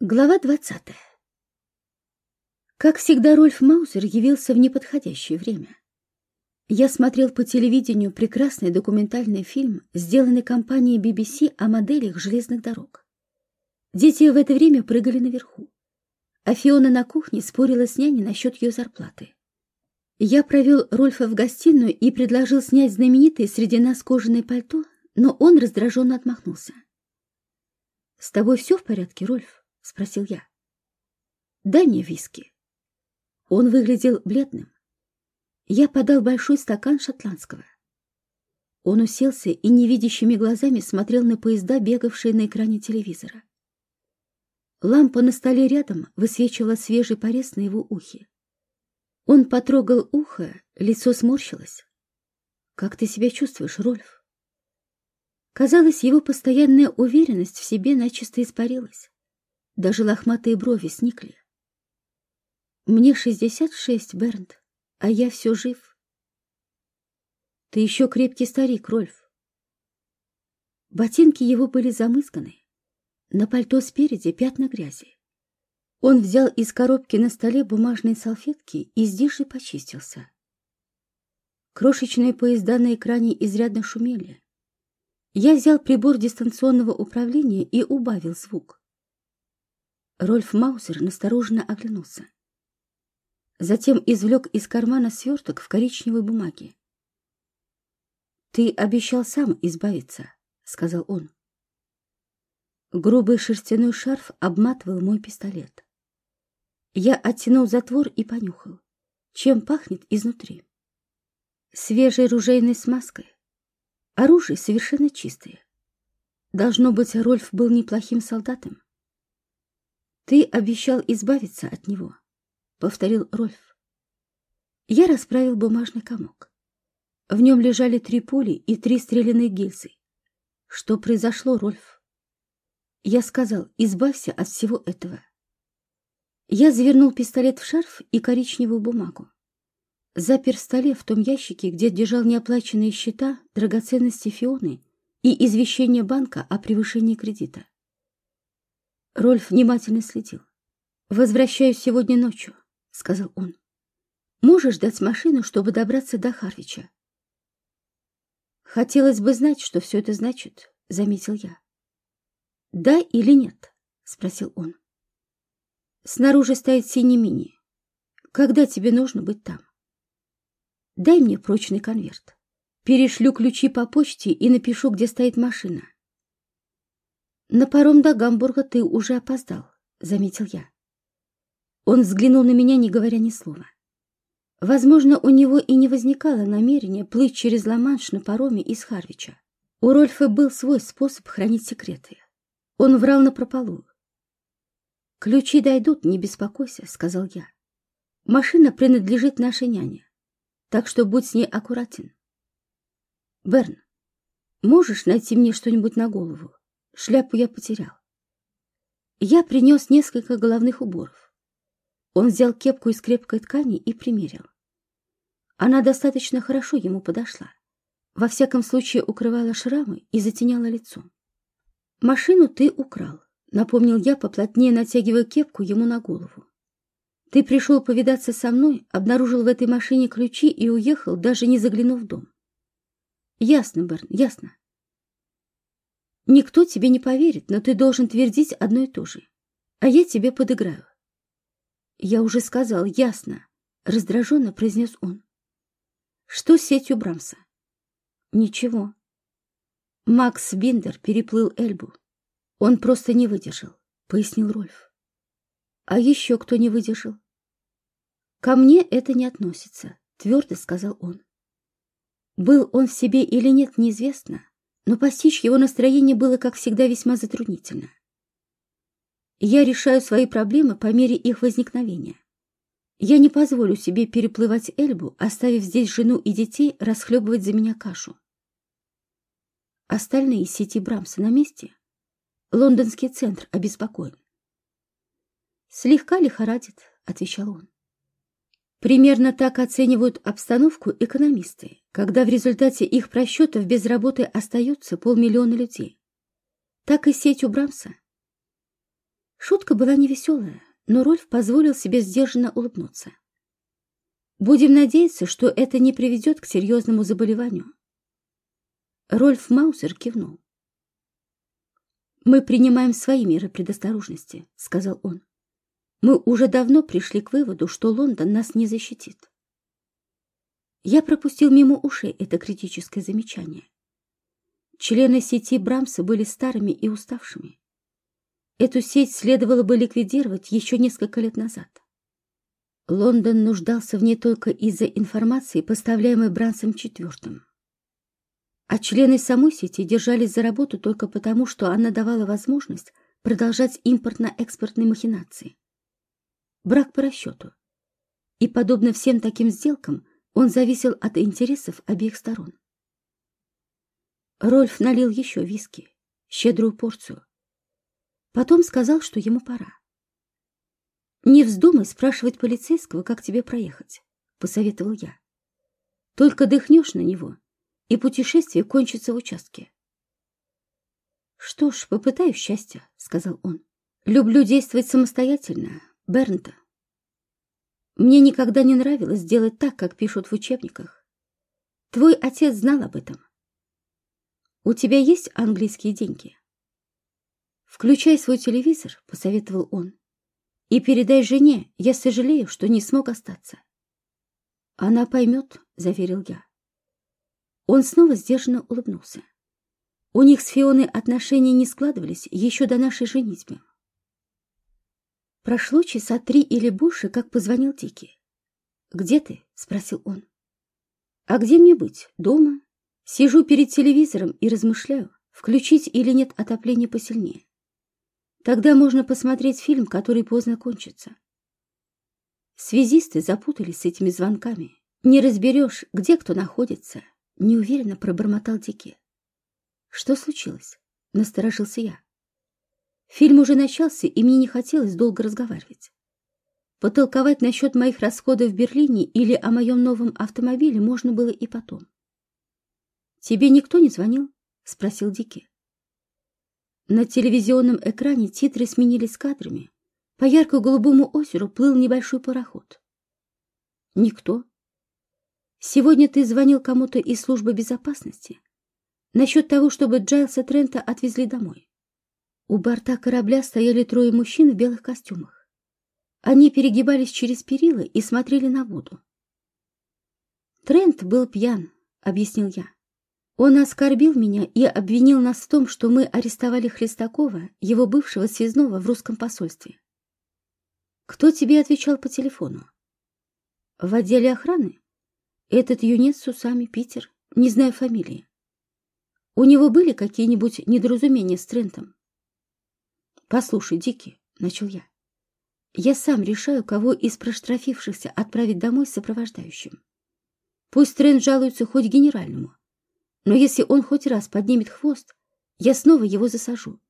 Глава двадцатая. Как всегда, Рольф Маузер явился в неподходящее время. Я смотрел по телевидению прекрасный документальный фильм, сделанный компанией BBC о моделях железных дорог. Дети в это время прыгали наверху, а Фиона на кухне спорила с няней насчет ее зарплаты. Я провел Рольфа в гостиную и предложил снять знаменитое среди нас кожаное пальто, но он раздраженно отмахнулся. «С тобой все в порядке, Рольф?» — спросил я. «Дай мне виски». Он выглядел бледным. Я подал большой стакан шотландского. Он уселся и невидящими глазами смотрел на поезда, бегавшие на экране телевизора. Лампа на столе рядом высвечивала свежий порез на его ухе. Он потрогал ухо, лицо сморщилось. «Как ты себя чувствуешь, Рольф?» Казалось, его постоянная уверенность в себе начисто испарилась. Даже лохматые брови сникли. Мне шестьдесят шесть, Бернт, а я все жив. Ты еще крепкий старик, Рольф. Ботинки его были замысканы. На пальто спереди пятна грязи. Он взял из коробки на столе бумажные салфетки и здесь же почистился. Крошечные поезда на экране изрядно шумели. Я взял прибор дистанционного управления и убавил звук. Рольф Маузер настороженно оглянулся. Затем извлек из кармана сверток в коричневой бумаге. «Ты обещал сам избавиться», — сказал он. Грубый шерстяной шарф обматывал мой пистолет. Я оттянул затвор и понюхал, чем пахнет изнутри. Свежей ружейной смазкой. Оружие совершенно чистое. Должно быть, Рольф был неплохим солдатом. «Ты обещал избавиться от него», — повторил Рольф. Я расправил бумажный комок. В нем лежали три пули и три стрелянные гильзы. Что произошло, Рольф? Я сказал, избавься от всего этого. Я завернул пистолет в шарф и коричневую бумагу. Запер в столе в том ящике, где держал неоплаченные счета, драгоценности Фионы и извещение банка о превышении кредита. Рольф внимательно следил. «Возвращаюсь сегодня ночью», — сказал он. «Можешь дать машину, чтобы добраться до Харвича?» «Хотелось бы знать, что все это значит», — заметил я. «Да или нет?» — спросил он. «Снаружи стоит синий мини. Когда тебе нужно быть там?» «Дай мне прочный конверт. Перешлю ключи по почте и напишу, где стоит машина. «На паром до Гамбурга ты уже опоздал», — заметил я. Он взглянул на меня, не говоря ни слова. Возможно, у него и не возникало намерения плыть через Ла-Манш на пароме из Харвича. У Рольфа был свой способ хранить секреты. Он врал на прополу. «Ключи дойдут, не беспокойся», — сказал я. «Машина принадлежит нашей няне, так что будь с ней аккуратен». «Берн, можешь найти мне что-нибудь на голову?» Шляпу я потерял. Я принес несколько головных уборов. Он взял кепку из крепкой ткани и примерил. Она достаточно хорошо ему подошла. Во всяком случае укрывала шрамы и затеняла лицо. «Машину ты украл», — напомнил я, поплотнее натягивая кепку ему на голову. «Ты пришел повидаться со мной, обнаружил в этой машине ключи и уехал, даже не заглянув в дом». «Ясно, Берн, ясно. Никто тебе не поверит, но ты должен твердить одно и то же. А я тебе подыграю. Я уже сказал, ясно, раздраженно произнес он. Что с сетью Брамса? Ничего. Макс Биндер переплыл Эльбу. Он просто не выдержал, пояснил Рольф. А еще кто не выдержал? Ко мне это не относится, твердо сказал он. Был он в себе или нет, неизвестно, но постичь его настроение было, как всегда, весьма затруднительно. Я решаю свои проблемы по мере их возникновения. Я не позволю себе переплывать Эльбу, оставив здесь жену и детей расхлебывать за меня кашу. Остальные сети Брамса на месте. Лондонский центр обеспокоен. «Слегка лихорадит», — отвечал он. Примерно так оценивают обстановку экономисты, когда в результате их просчетов без работы остается полмиллиона людей. Так и сеть у Брамса. Шутка была невеселая, но Рольф позволил себе сдержанно улыбнуться. Будем надеяться, что это не приведет к серьезному заболеванию. Рольф Маузер кивнул. «Мы принимаем свои меры предосторожности», — сказал он. «Мы уже давно пришли к выводу, что Лондон нас не защитит». Я пропустил мимо ушей это критическое замечание. Члены сети Брамса были старыми и уставшими. Эту сеть следовало бы ликвидировать еще несколько лет назад. Лондон нуждался в ней только из-за информации, поставляемой Брансом IV. А члены самой сети держались за работу только потому, что она давала возможность продолжать импортно-экспортные махинации. Брак по расчету. И, подобно всем таким сделкам, он зависел от интересов обеих сторон. Рольф налил еще виски, щедрую порцию. Потом сказал, что ему пора. «Не вздумай спрашивать полицейского, как тебе проехать», — посоветовал я. «Только дыхнешь на него, и путешествие кончится в участке». «Что ж, попытаюсь счастья», — сказал он. «Люблю действовать самостоятельно, Бернта. Мне никогда не нравилось делать так, как пишут в учебниках. Твой отец знал об этом. У тебя есть английские деньги?» «Включай свой телевизор», — посоветовал он. И передай жене, я сожалею, что не смог остаться. Она поймет, заверил я. Он снова сдержанно улыбнулся. У них с Фионой отношения не складывались еще до нашей женитьбы. Прошло часа три или больше, как позвонил Дики. «Где ты?» — спросил он. «А где мне быть? Дома? Сижу перед телевизором и размышляю, включить или нет отопление посильнее. Тогда можно посмотреть фильм, который поздно кончится. Связисты запутались с этими звонками. Не разберешь, где кто находится. Неуверенно пробормотал Дики. Что случилось? Насторожился я. Фильм уже начался, и мне не хотелось долго разговаривать. Потолковать насчет моих расходов в Берлине или о моем новом автомобиле можно было и потом. «Тебе никто не звонил?» — спросил Дики. На телевизионном экране титры сменились кадрами. По ярко-голубому озеру плыл небольшой пароход. Никто. Сегодня ты звонил кому-то из службы безопасности насчет того, чтобы Джайлса Трента отвезли домой. У борта корабля стояли трое мужчин в белых костюмах. Они перегибались через перила и смотрели на воду. Трент был пьян, объяснил я. Он оскорбил меня и обвинил нас в том, что мы арестовали Хлестакова, его бывшего связного в русском посольстве. Кто тебе отвечал по телефону? В отделе охраны? Этот юнец с усами Питер, не знаю фамилии. У него были какие-нибудь недоразумения с Трентом? Послушай, Дики, начал я. Я сам решаю, кого из проштрафившихся отправить домой с сопровождающим. Пусть Трент жалуется хоть генеральному, но если он хоть раз поднимет хвост, я снова его засажу.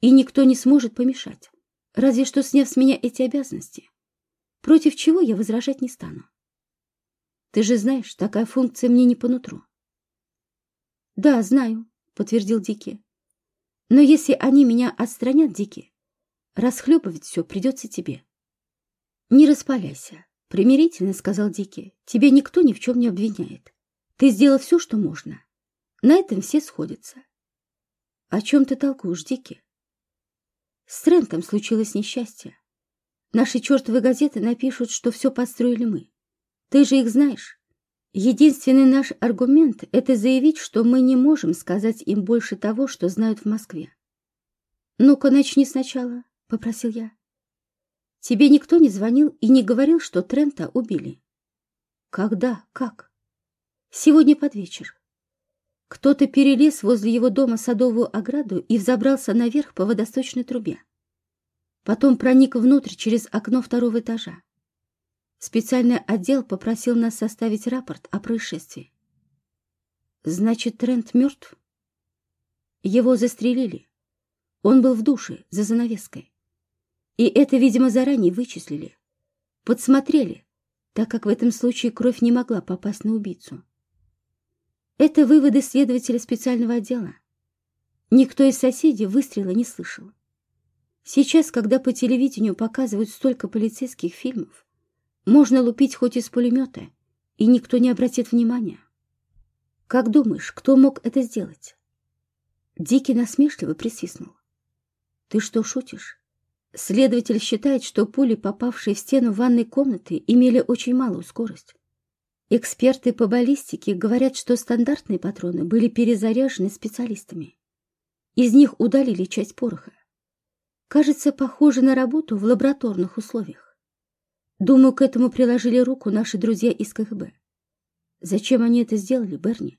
И никто не сможет помешать, разве что сняв с меня эти обязанности, против чего я возражать не стану. Ты же знаешь, такая функция мне не по нутру. Да, знаю, подтвердил Дики. Но если они меня отстранят, Дики, расхлебывать все придется тебе. Не распаляйся, примирительно сказал Дики. Тебе никто ни в чем не обвиняет. Ты сделал все, что можно. На этом все сходятся. О чем ты толкуешь, Дики? С Трентом случилось несчастье. Наши чертовы газеты напишут, что все построили мы. Ты же их знаешь. Единственный наш аргумент — это заявить, что мы не можем сказать им больше того, что знают в Москве. «Ну-ка, начни сначала», — попросил я. «Тебе никто не звонил и не говорил, что Трента убили?» «Когда? Как?» Сегодня под вечер. Кто-то перелез возле его дома садовую ограду и взобрался наверх по водосточной трубе. Потом проник внутрь через окно второго этажа. Специальный отдел попросил нас составить рапорт о происшествии. Значит, Трент мертв? Его застрелили. Он был в душе, за занавеской. И это, видимо, заранее вычислили. Подсмотрели, так как в этом случае кровь не могла попасть на убийцу. Это выводы следователя специального отдела. Никто из соседей выстрела не слышал. Сейчас, когда по телевидению показывают столько полицейских фильмов, можно лупить хоть из пулемета, и никто не обратит внимания. Как думаешь, кто мог это сделать? Дикий насмешливо присвистнул. Ты что, шутишь? Следователь считает, что пули, попавшие в стену ванной комнаты, имели очень малую скорость. Эксперты по баллистике говорят, что стандартные патроны были перезаряжены специалистами. Из них удалили часть пороха. Кажется, похоже на работу в лабораторных условиях. Думаю, к этому приложили руку наши друзья из КГБ. Зачем они это сделали, Берни?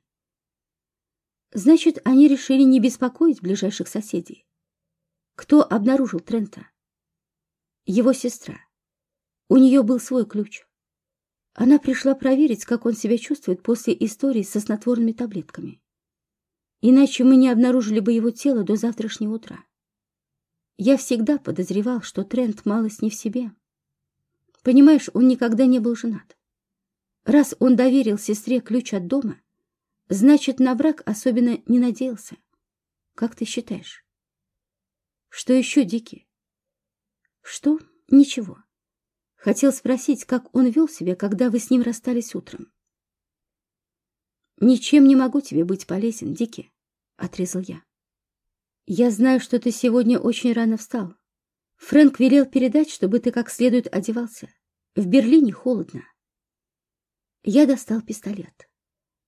Значит, они решили не беспокоить ближайших соседей. Кто обнаружил Трента? Его сестра. У нее был свой ключ. Она пришла проверить, как он себя чувствует после истории со снотворными таблетками. Иначе мы не обнаружили бы его тело до завтрашнего утра. Я всегда подозревал, что Трент малость не в себе. Понимаешь, он никогда не был женат. Раз он доверил сестре ключ от дома, значит, на брак особенно не надеялся. Как ты считаешь? Что еще, Дики? Что? Ничего. Хотел спросить, как он вел себя, когда вы с ним расстались утром. «Ничем не могу тебе быть полезен, Дики», — отрезал я. «Я знаю, что ты сегодня очень рано встал. Фрэнк велел передать, чтобы ты как следует одевался. В Берлине холодно». Я достал пистолет.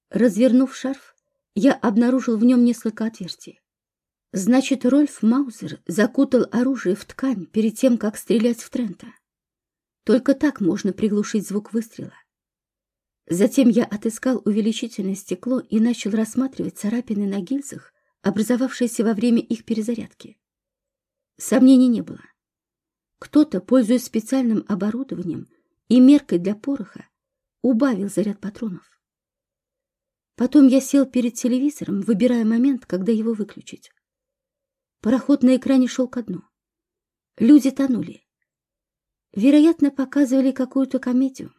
Развернув шарф, я обнаружил в нем несколько отверстий. Значит, Рольф Маузер закутал оружие в ткань перед тем, как стрелять в Трента. Только так можно приглушить звук выстрела. Затем я отыскал увеличительное стекло и начал рассматривать царапины на гильзах, образовавшиеся во время их перезарядки. Сомнений не было. Кто-то, пользуясь специальным оборудованием и меркой для пороха, убавил заряд патронов. Потом я сел перед телевизором, выбирая момент, когда его выключить. Пароход на экране шел ко дну. Люди тонули. Вероятно, показывали какую-то комедию.